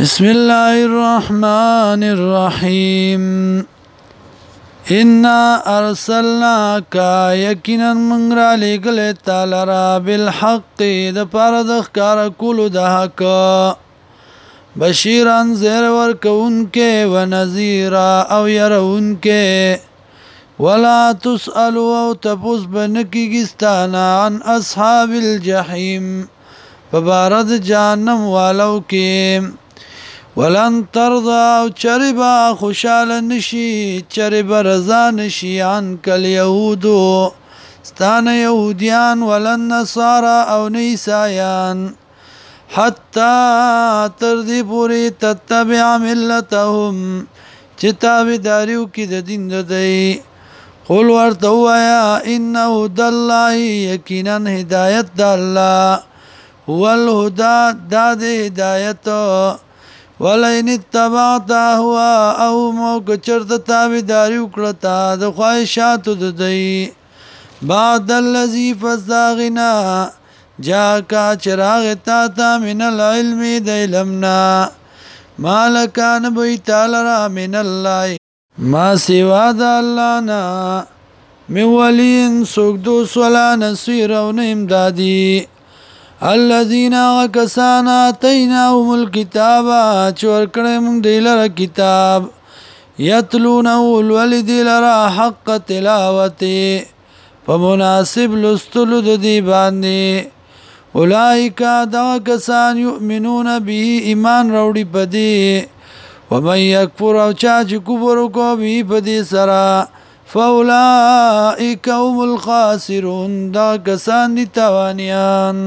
بسم الله الرحمن الرحيم انا ارسلناك یقینا من را لګل تعالی را بالحق د پر د ښکار کول د حق بشیران زیر ور کونکه و نذیرا او يرونکه ولا تسأل او تبوس بنکیستانا عن اصحاب الجحیم فبارد جانم والو کې ولن ترضى او چربا خوشاله نشي چربا رضا نشي عن کل يهودو ستان يهوديان ولن نصارى او نيسایان حتا تر دې پوری تتبع ملتهم چتاب داریو کې د دین د دی قول ورته وایا انه د الله یقینا هدایت د الله هو الهدى د هدایت دا ولئن اتبعت اهوا او مو کچرته تابعداري وکړه تا د خواهشاتو د دی بعد الذي فزاغنا جا کا چراغ تا تا من العلم د علمنا مالکان بوی تعالی را من الله ما سوا د الله نه مولین سوک دوس ولا نصير او امدادي الذين كسان اتيناهم الكتاب چور کړه موږ دیلره کتاب یتلونه الولد لرا حق تلاوته په مناسب لستلو د دی باندې اولائک دا کسان یؤمنون به ایمان راوړي پدې ومن یکفر او چا چې کفر کوي پدې سره فاولائک هم الخاسرون دا کسان دي توانیان